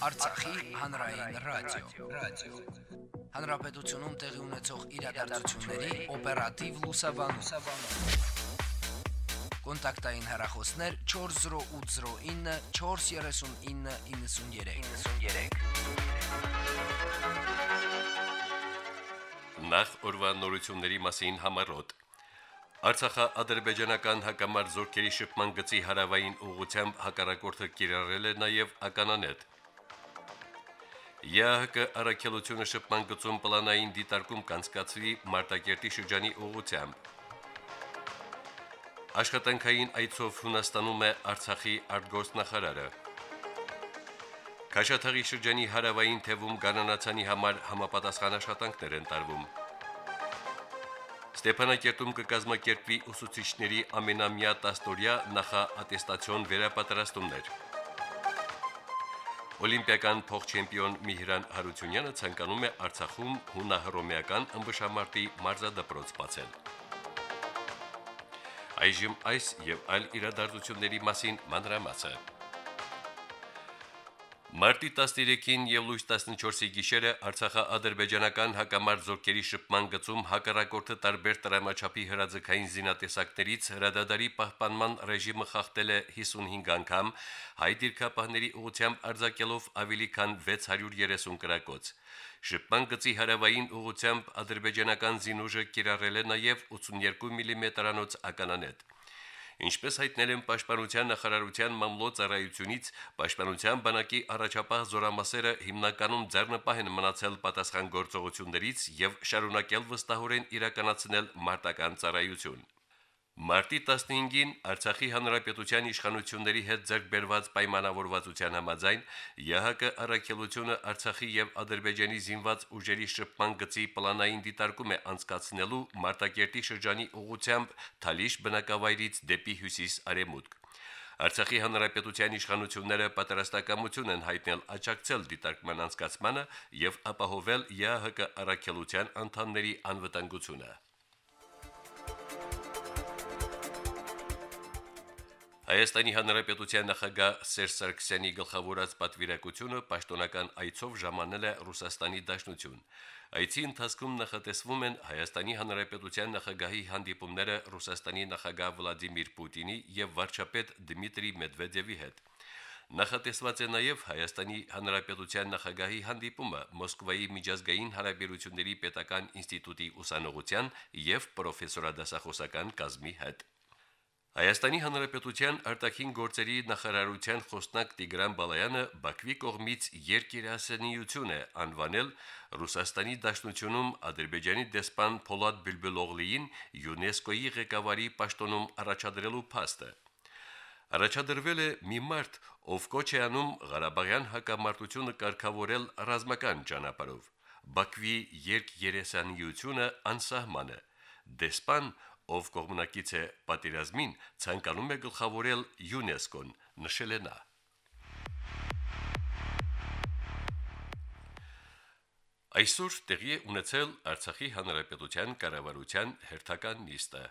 Արցախի հանրային ռադիո, ռադիո։ Հանրապետությունում տեղի ունեցող իրադարձությունների օպերատիվ լուսաբանում։ Կոնտակտային հեռախոսներ 40809 43993։ 93։ Նախ օրվա նորությունների մասին համարոտ Արցախա ադրբեջանական հակամարտ զորքերի շփման գծի հարավային ուղությամբ հակառակորդը կիրառել է նաև ականանետ։ ԵԱՀԿ առաքելությունը շփման գծում պլանային դիտարկում կանցկացվի Մարտակերտի շրջանի ուղությամբ։ Աշխատանքային այցով Հունաստանում է Արցախի արտգործնախարարը։ Քաշաթաղի շրջանի հարավային թևում կանանացանի համար համապատասխան աշխատանքներ են տարվում։ Ստեփանակերտում կկազմակերպվի ուսուցիչների ամենամյա տաստորյա նախաատեստացիոն վերապատրաստումներ։ Օլիմպիական փոխ-չեմպիոն Միհրան Հարությունյանը ցանկանում է Արցախում հունահռոմեական ըմբշամարտի մարզադպրոց բացել։ Այժմ այս եւ այլ իրադարձությունների մասին մանրամասը։ Մարտի 13-ին եւ լույս 14-ի գիշերը Արցախա-ադրբեջանական հակամարտ զորքերի շփման գծում հակառակորդը տարբեր տրամաչափի հրաձգային զինատեսակներից հրադադարի պահպանման ռեժիմը խախտել է 55 անգամ, հայ դիրքապահների ուղությամբ արձակելով ավելի քան 630 կրակոց։ Շփման գծի հարավային ուղությամբ ադրբեջանական զինուժը կիրառել է նաև 82 մմ-անոց mm ականանետ։ Ինչպես հայտնել են Պաշտպանության նախարարության մամլոյցարայությունից, Պաշտպանության բանակի առաջապահ զորամասերը հիմնականում ձեռնպահ են մնացել պատասխան գործողություններից եւ շարունակել վստահորեն իրականացնել մարտական ծառայություն։ Մարտի 15-ին Արցախի հանրապետության իշխանությունների հետ ձեռքբերված պայմանավորվածության համաձայն ՀՀԿ առաքելությունը Արցախի եւ Ադրբեջանի զինված ուժերի շփման գծի պլանային դիտարկում է անցկացնելու Մարտակերտի շրջանի ուղությամբ Թալիշ բնակավայրից դեպի հյուսիս արևմուտք։ Արցախի հանրապետության իշխանությունները պատրաստակամություն են հայտնել աջակցել դիտարկման անցկացմանը եւ ապահովել ՀՀԿ առաքելության անդամների անվտանգությունը։ Հայաստանի Հանրապետության նախագահ Սերժ Սարգսյանի գլխավորած պատվիրակությունը պաշտոնական այցով ժամանել է Ռուսաստանի Դաշնություն։ Այցի ընթացքում նախատեսվում են Հայաստանի Հանրապետության նախագահի հանդիպումները Ռուսաստանի նախագահ Վլադիմիր Պուտինի եւ վարչապետ Դմիտրի Մեդվեդևի հետ։ Նախատեսված է նաև Հայաստանի Հանրապետության նախագահի հանդիպումը Մոսկվայի միջազգային հարաբերությունների պետական ինստիտուտի ուսանողության եւ պրոֆեսորադասախոսական կազմի հետ։ Հայաստանի Հանրապետության արտաքին գործերի նախարարության խոսնակ Տիգրան Բալայանը Բաքվի կողմից երկիրասենիություն է անվանել Ռուսաստանի Դաշնությունում Ադրբեջանի դեսպան Փոլադ Բիլբիլօղլիին ՅՈՒՆԵՍԿՕ-ի ղեկավարի պաշտոնում առաջադրելու փաստը։ Առաջադրվել է մի մարդ, ով կոչ է անում Ղարաբաղյան հակամարտությունը կարգավորել ռազմական ճանապարհով։ Բաքվի երկերեսանիությունը անսահման է։ Դեսպան ով կողմնակից է պատերազմին, ցանկանում է գլխավորել ՅՈՒՆԵՍԿՕ-ն, նշել է նա. Այսօր տեղի է ունեցել Արցախի հանրապետության կառավարության հերթական նիստը։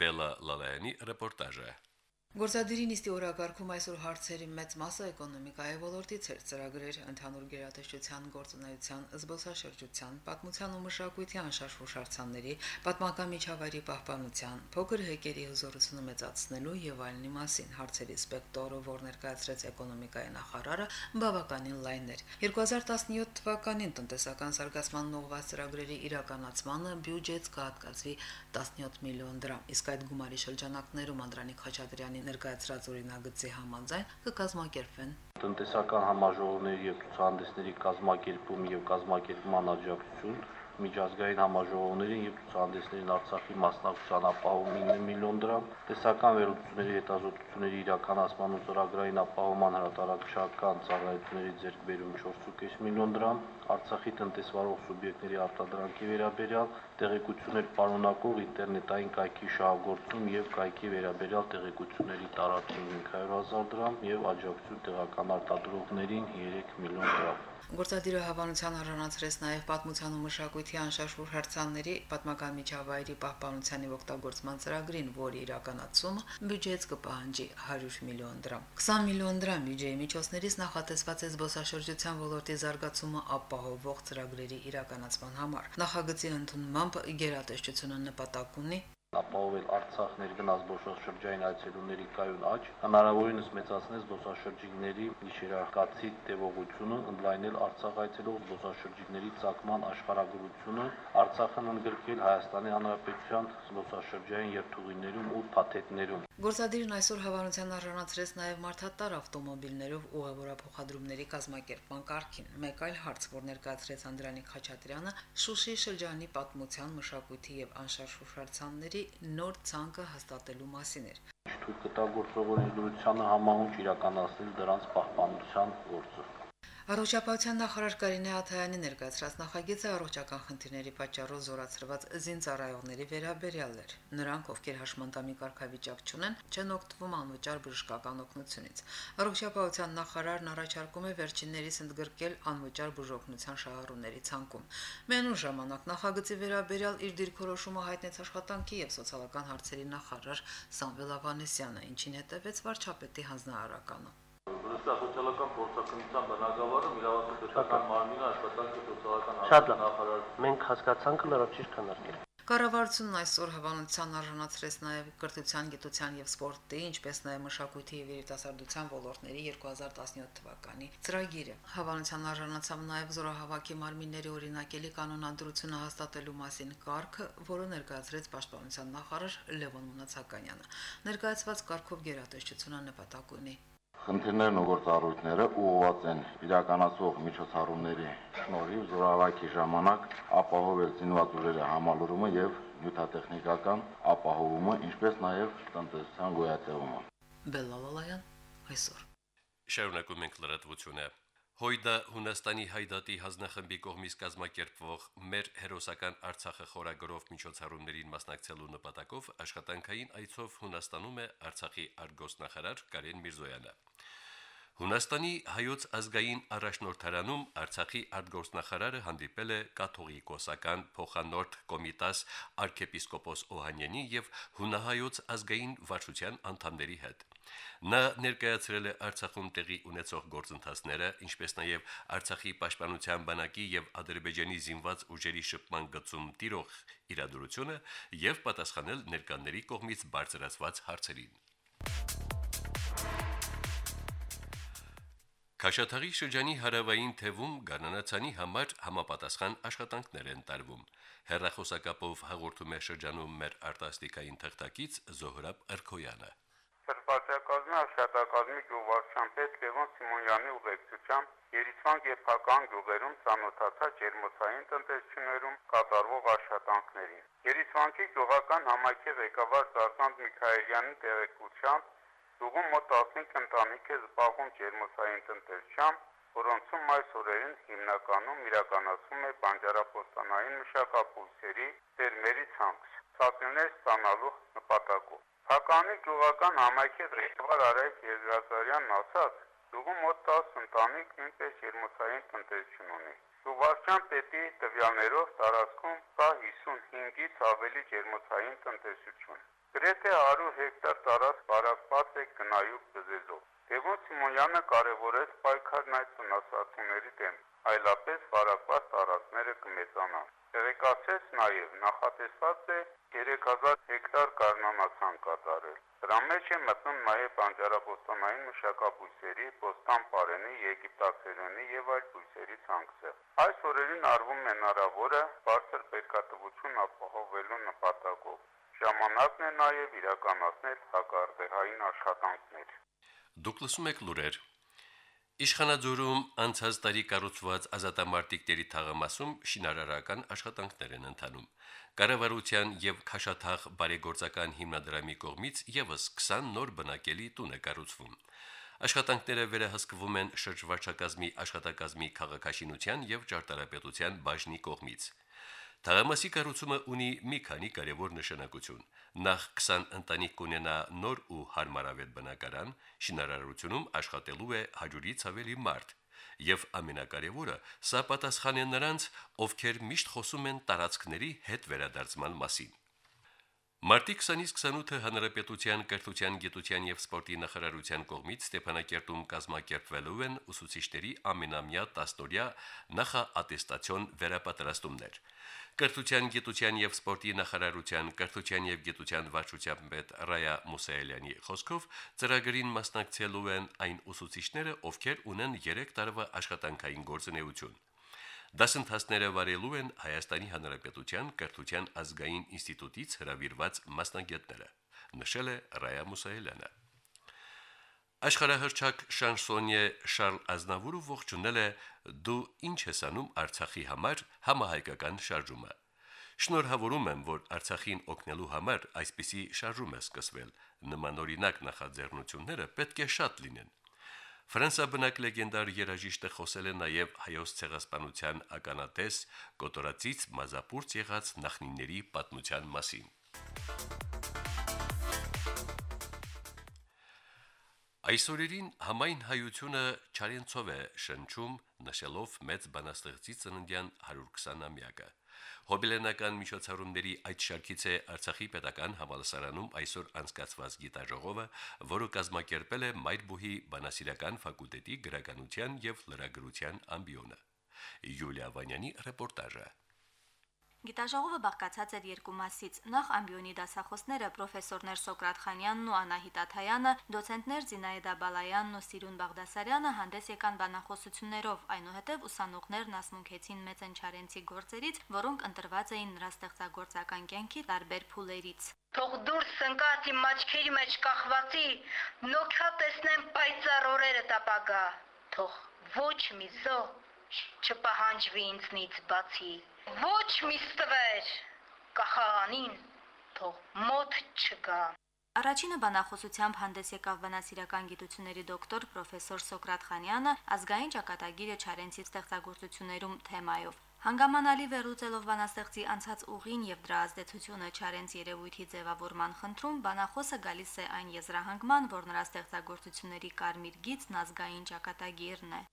Բելա Լալայանի ռեպորտաժը։ Գործադիրի նիստի օրակարգում այսօր հարցերի մեծ մասը էկոնոմիկայի ոլորտից էր ծրագրեր ընդհանուր գերատեսչության գործունեության, զբոսաշրջության, պատմության ու մշակույթի անշարժ-հուշարձանների, պատմական միջավայրի պահպանության, փոքր հեկերի հզորությունը մեծացնելու եւ այլնի մասին հարցերի սպեկտրը, որ ներկայացրեց էկոնոմիկայի նախարարը, բավականին լայն էր։ 2017 թվականին տնտեսական զարգացման ուղղված ծրագրերի իրականացմանը բյուջետ կհատկացվի 17 միլիոն դրամ, իսկ այդ գումարի շրջանակներում Անդրանիկ Խաչատրյանի Սարգսյանի ներկայացրած օրինագծի համաձայն կկազմակերպվեն տնտեսական համաժողովների եւ ցուցահանդեսների կազմակերպում եւ կազմակերպման աջակցություն միջազգային համաժողովներին եւ ցուցահանդեսներին Արցախի մասնակցության ապահովում 9 միլիոն դրամ, տեսական վերլուծությունների հետազոտությունների իրականացման ու ծրագրային ապահովման հրատարակչական ծառայությունների ձեռքբերում 4.5 միլիոն դրամ, Արցախի տնտեսվարող սուբյեկտների արտադրանքի վերաբերյալ տեղեկություններ պարունակող ինտերնետային կայքի շահագործում եւ կայքի վերաբերյալ տեղեկությունների տարածում 500.000 դրամ եւ աջակցություն տեղական արտադրողներին 3 միլիոն դրամ։ Գործադիրը հավանության առանցրեց նաև պատմության ու մշակույթի անշարժուր հարցանների պատմական միջավայրի պահպանության եւ օգտագործման ծրագրին, որի իրականացումը բյուջեից կպահանջի 100 միլիոն դրամ։ 20 միլիոն դրամ բյուջեի միջոցներից նախատեսված է զբոսաշրջության ոլորտի զարգացումը ապահովող ծրագրերի իրականացման համար։ Նախագծի ընդունմամբ գերատեսչությունը նպատակ ունի ապահովել Արցախ ներգնաց զբոսաշրջային այցելուների կայուն աճ, հնարավորինս մեծացնել զբոսաշրջիկների գիշերակացի տևողությունը, ընդլայնել Արցախ այցելող զբոսաշրջիկների ցակման աշխարհագրությունը, Արցախը ընդգրկել Հայաստանի Հանրապետության զբոսաշրջային երթուղիներում ու փաթեթներում։ Գործադիրն այսօր հավանության արժանացրեց նաև մարդատար ավտոմոբիլներով ուղևորափոխադրումների կազմակերպման կարգին։ Մեկ այլ հարց, որ ներկայացրեց Անդրանիկ Խաչատրյանը, Շուշի շրջանի պատմության, մշակույթի եւ անշարժ հուշարձանների ծրագրերի նոր ցանկը հաստատելու մասին էր։ Թույլ կտա գործողորի դրությանը համահունչ իրականացնել դրանց պահպանության գործը։ Առողջապահության նախարար Կարինե Աթայանի ներկայացրած նախագիծը առողջական խնդիրների պատճառով զորացրված զինծառայողների վերաբերյալ էր։ Նրանք, ովքեր հաշմանդամի կարգավիճակ չունեն, չեն օգտվում անվճար բժշկական օգնությունից։ Առողջապահության նախարարն առաջարկում է վերջիններիս ընդգրկել անվճար բուժօգնության շահառուների ցանկում։ Մենու ժամանակ նախագծի վերաբերյալ իր դիրքորոշումը հայտնեց աշխատանքի եւ սոցիալական հարցերի նախարար Սամվել Ավանեսյանը, ինչին հետևեց վարչապետի հանձնարարականը սոցիալական փորձակնության բնակավարը իրավասու պետական մարմինը աշխատանքի սոցիալական Շատ լավ։ Մենք հասկացանք լրիվ ճիշտ քննարկել։ Կառավարությունն այսօր հավանության արժանացրեց նաև կրթության, գիտության եւ սպորտի, ինչպես նաև մշակույթի եւ երիտասարդության ոլորտների 2017 թվականի ծրագիրը։ Հավանության արժանացավ նաև զորահավաքի մարմինների օրինակելի կանոնադրությունը հաստատելու մասին կարգը, որը ներկայացրեց Պաշտպանության նախարար Լևոն Մնացականյանը։ Ներկայացված կարգով գերատեսչությունը նպատակ ունի Խնդիրներն ու գործառույթները ուղղված են իրականացող միջոցառումների շնորհիվ զորավարքի ժամանակ ապահովել զինված ուժերի համալրումը եւ նյութատեխնիկական ապահովումը, ինչպես նաեւ տնտեսության գոյատևումը։ Բելլալալայան այսօր Շարունակում ենք լրատվությունը։ Հույդա Հունաստանի հայդատի հանձնախմբի կողմից կազմակերպվող մեր հերոսական Արցախը խորագրով միջոցառումներին մասնակցելու նպատակով աշխատանքային այցով Հունաստանում է Արցախի արգոսնախարար Կարեն Միրզոյանը։ Հունաստանի հայոց ազգային առաջնորդարանում Արցախի արտգործնախարարը հանդիպել է կաթողիկոսական փոխանորդ կոմիտաս arczepiskopos Օհանյանի եւ հունահայոց ազգային վարչության անդամների հետ։ Նա ներկայացրել է Արցախում տեղի ունեցող գործընթացները, ինչպես նաև Արցախի պաշտպանության բանակի եւ Ադրբեջանի զինված ուժերի շփման գծում տիրող իրադրությունը եւ պատասխանել ներկաների կողմից բարձրացված հարցերին։ Քաշաթաղի շրջանի հարավային թևում գանանացանի համար համապատասխան աշխատանքներ են տարվում։ Հերրախոսակապով հաղորդում է շրջանում մեր արտասթիկային թղթակից Զոհրաբ Արքոյանը։ Սրբազգազմի աշխատակազմի գյուղվարչության պետ Լևոն Սիմոնյանի ուղեկցությամբ Երիցվան գեփական գյուղերում ցանոթացա ջերմոցային տնտեսություններում կատարվող աշխատանքներին։ Երիցվանքի գյուղական համայնքի ղեկավար Զարսանտ Միքայելյանի տեղեկությամբ Գյուղում մոտ 15 ընտանիք է զբաղվում ջերմոցային տնտեսությամբ, որոնցում այս օրերին հիմնականում իրականացվում է բանջարապոստանային մշակաբույսերի ֆերմերի ցանց, ցածններ ստանալու նպատակով։ Հականի գյուղական համայնքի ղեկավար Արայք Եզրազարյանն ասաց, գյուղում մոտ 10 ընտանիք նույնպես ջերմոցային տնտեսություն ունի։ Գյուղարչյան պետի տվյալներով տարածքում կա 55-ից ավելի ջերմոցային տնտեսություն։ Գրեթե 100 հեկտար տարածք բարակված է գնայուկ բզեզով։ Տեգոն Սիմոնյանը կարևորեց պայքարն այդ վնասացումների դեմ, այլապես բարակված տարածքները կմեծանան։ Տեղեկացեց նաև նախատեսված է 3000 հեկտար կառնանացան կատարել։ Դրա մեջ է մտնում նաև բանջարաբոստանային մշակաբույսերի, բոստան պարենի, եգիպտացերենի եւ այլ բույսերի ցանքսը։ Այս օրերին արվում է հնարավորը բարձր պետքատվություն ապահովելու նպատակով ժամանակն է նաև իրականացնել հակարդեհային աշխատանքներ։ Դուք լսում եք լուրեր։ Իշխանաձորում անցած տարի կառուցված ազատամարտիկների թաղամասում շինարարական աշխատանքներ են ընթանում։ Կառավարության եւ Խաշաթաղ բարեգործական հիմնադրամի կողմից եւս 20 նոր բնակելի տուն է կառուցվում։ Աշխատանքները վերահսկվում են շրջվարչակազմի աշխատակազմի քաղաքաշինության եւ ճարտարապետության բաժնի կողմից։ Թաղամասի կառուցումը ունի մի քանի կարևոր նշանակություն։ Նախ 20 ընտանիք կունենա նոր ու հարմարավետ բնակարան, շինարարությունում աշխատելու է 100-ից ավելի մարդ։ Եվ ամենակարևորը, սա պատասխան է նրանց, ովքեր միշտ խոսում են տարածքների հետ վերադարձման մասին։ Մարտի 20-ից 28-ը Հանրապետության կրթության, գիտության եւ սպորտի նախարարության կողմից Ստեփանակերտում կազմակերպվելու են ուսուցիչների ամենամյա 10-օրյա նախաատեստացիոն վերապատրաստումներ։ Կրթության, գիտության եւ սպորտի նախարարության կրթության եւ գիտության վարչության պետ Ռայա Մուսայելյանի խոսքով ծրագրին մասնակցելու են այն ուսուցիչները, ովքեր ունեն 3 տարվա աշխատանքային գործունեություն։ Դասընթացները վարելու են Հայաստանի Հանրապետության կրթության ազգային ինստիտուտից հրավիրված մասնագետները, նշել է Ռայա Մուսայելյանը։ Աշխարհահռչակ շանսոնյե Շարլ Ազնավուրը ողջունել է «Դու ինչ ես անում Արցախի համար» համահայկական շարժումը։ Շնորհավորում եմ, որ Արցախին օգնելու համար այսպիսի շարժում է սկսվել։ Նմանօրինակ նախաձեռնությունները պետք է շատ լինեն։ Ֆրանսիաբնակ լեգենդար երաժիշտը խոսել է նաև հայոց ցեղասպանության ականատես կոտորածից մազապուրց եղած նախնիների պատմության մասին։ Այսօրերին համայն հայությունը Չարենցով է շնչում, նշելով մեծ բանաստեղծի ծննդյան 120-ամյակը։ Հոբելենական միջոցառումների այդ շարքից է Արցախի պետական համալսարանում այսօր անցկացված գիտաժողովը, որը կազմակերպել է Մայրբուհի բանասիրական ֆակուլտետի գրականության եւ լրագրության ամբիոնը։ Յուլիա Վանյանի ռեպորտաժը։ Գիտաժողովը բաղկացած էր երկու մասից։ Նախ ամբիոնի դասախոսները պրոֆեսորներ Սոկրատ Խանյանն ու Անահիտ Աթայանը, դոցենտներ Զինայդա Բալայանն ու Սիրուն Բաղդասարյանը հանդես եկան բանախոսություններով, այնուհետև ուսանողներն ասմունքեցին Մեծենչարենցի գործերից, որոնք ընտրված էին նրա ստեղծագործական կյանքի տարբեր փուլերից։ Թող դուրս ընկած իմ աչքերի մեջ կախվածի, նոքա տեսնեմ պայծառ օրերը տապագա։ Թող ոչ մի զո չպահանջվի ինձնից բացի ոչ մի ստվեր կախաղանին թող մոտ չգա Առաջինը բանախոսությամբ հանդես եկավ բանասիրական գիտությունների դոկտոր պրոֆեսոր Սոկրատ Խանյանը ազգային ճակատագիրը Չարենցի ստեղծագործություններում թեմայով։ Հանգամանալի վերլուծելով բանաստեղծի անցած ուղին եւ դրա ազդեցությունը Չարենց երևույթի ձևավորման խնդրում բանախոսը գալիս է այն եզրահանգման, որ նրա ստեղծագործությունների կարմիր գիծն ազգային ճակատագիրն է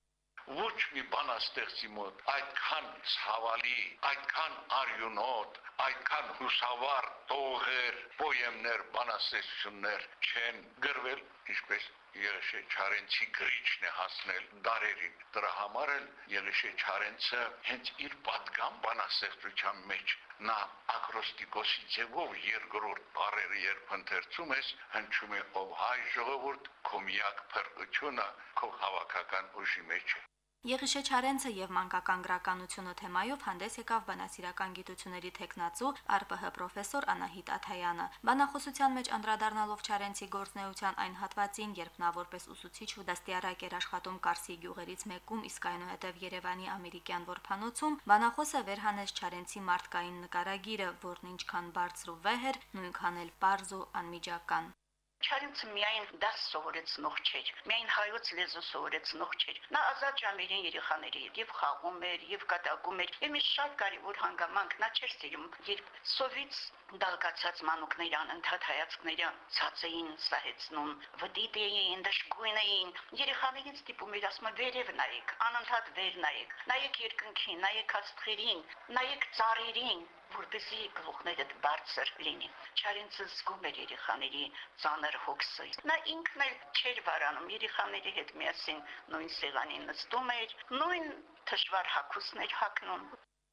ոչ մի բան աստեղծի մոտ այդքան ցավալի, այդքան արյունոտ, այդքան հուսավար տողեր, պոեմներ, բանաստեղծություններ չեն գրվել, ինչպես Եղիշե Չարենցի գրիչն է հասնել դարերին։ Դրա համար էլ Եղիշե Չարենցը հենց իր падգամ բանաստեղծության մեջ նա ակրոստիկոսի ձևով երկրորդ բարերը երբ ընթերցում ես, հնչում է ով հայ ժողովուրդ, քո միակ փրկությունը քո հավաքական ուժի մեջ է։ Եղիշե Չարենցը եւ մանկական գրականությունը թեմայով հանդես եկավ բանասիրական գիտությունների տեխնացու ԱՌՊՀ պրոֆեսոր Անահիտ Աթայանը։ Բանախոսության մեջ անդրադառնալով Չարենցի գործնեության այն հատվածին, երբ նա որպես ուսուցիչ ու դաստիարակ էր աշխատում Կարսի գյուղերից մեկում, իսկ այնուհետև Երևանի ամերիկյան որփանոցում, բանախոսը վերհանեց Չարենցի մարդկային նկարագիրը, որն ինչքան բարձր ու վեհ էր, նույնքան էլ པարզ ու անմիջական։ Չարենցը միայն դաս սովորեցնող չէր, միայն հայոց լեզու սովորեցնող չէր։ Նա ազատ ժամերին երեխաների հետ եւ խաղում էր, եւ կատակում էր։ Եվ մի շատ կարևոր հանգամանք նա չէր սիրում, երբ սովից դալկացած մանուկները անընդհատ հայացքները ցած էին սահեցնում, վդիտ էին, դժգույն էին։ Երեխաներից տիպում էր ասում վերև նայեք, անընդհատ վեր նայեք, նայեք երկնքին, նայեք աստղերին, նայեք ծառերին, որպեսզի գլուխներդ բարձր լինի։ Չարենցը զգում էր երեխաների ծանր հոգսը։ Նա ինքն էլ չէր վարանում երեխաների հետ միասին նույն սեղանին նստում էր, նույն թշվառ հակուսներ հակնում։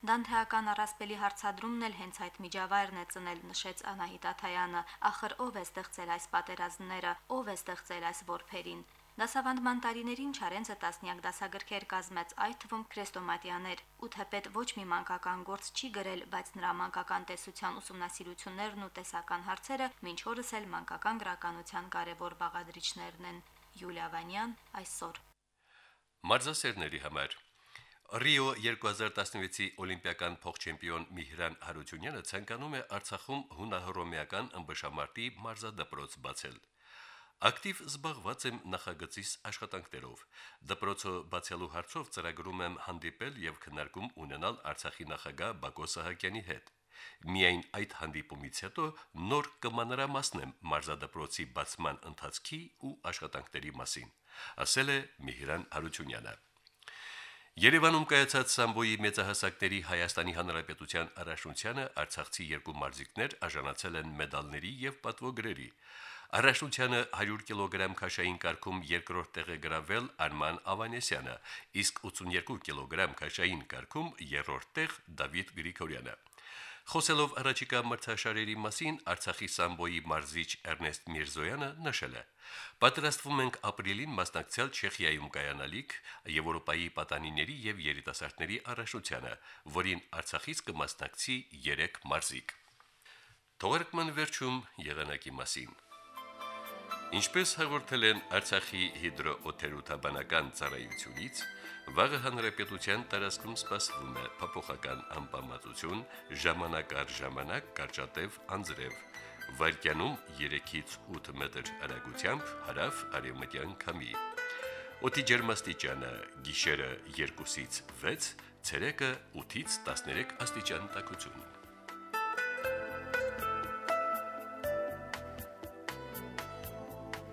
Դանթեական առասպելի հարցադրումն էլ հենց այդ միջավայրն է ծնել, նշեց Անահիտ Աթայանը։ Ախր ով է ստեղծել այս պատերազմները, ով է ստեղծել այս որբերին։ Դասավանդման տարիներին Չարենցը տասնյակ դասագրքեր կազմեց, այդ թվում քրեստոմատիաներ, ու թեպետ ոչ մի մանկական գործ չի գրել, բայց նրա մանկական տեսության ուսումնասիրություններն ու տեսական հարցերը մինչ օրս էլ մանկական գրականության կարևոր բաղադրիչներն են։ Յուլիա Վանյան այսօր Մարզասերների համար. Ռիո 2016-ի օլիմպիական փոխչեմպիոն Միհրան Հարությունյանը ցանկանում է Արցախում հունահռոմեական ըմբշամարտի մարզադպրոց բացել։ Ակտիվ զբաղված եմ նախագծիս աշխատանքներով։ Դպրոցը բացելու հարցով ծրագրում եմ հանդիպել եւ քննարկում ունենալ Արցախի նախագահ Բակո Սահակյանի հետ։ Միայն այդ հանդիպումից հետո նոր կմանրամասնեմ մարզադպրոցի բացման ընթացքի ու աշխատանքների մասին, ասել է Միհրան Հարությունյանը։ Երևանում կայացած Սամբոյի մեծահասակների Հայաստանի Հանրապետության առաջնությանը Արցախցի երկու մարզիկներ արժանացել են մեդալների եւ պատվոգրերի։ Առաջնությանը 100 կիլոգրամ քաշային կարգում երկրորդ տեղը գրավել Արման Ավանեսյանը, իսկ 82 կիլոգրամ քաշային կարգում երրորդ տեղ Դավիթ Գրիգորյանը։ Խոսելով առաջիկա մրցաշարերի մասին Արցախի Սամբոյի մարզիչ Էրնեստ Միրզոյանը նշել է. Պատրաստվում ենք ապրիլին մասնակցել Չեխիայում կայանալիք Եվրոպայի պատանիների եւ երիտասարդների առաջնությանը, որին Արցախից կմասնակցի 3 մարզիկ։ Թողարկման վերջում եղանակի մասին։ Ինչպես հաղորդել են Արցախի հիդրոօթերոթաբանական ծառայությունից, վաղը հանրապետության տարածքում սպասվում է փոփոխական անբավարարություն, ժամանակ առ ժամանակ կարճատև անձրև։ Վարկյանում 3-ից 8 մետր հեռագությամբ հարավ արևմտյան քամի։ Օդի ջերմաստիճանը՝ գիշերը 2-ից 6, ցերեկը 8-ից 13 աստիճան տաքություն։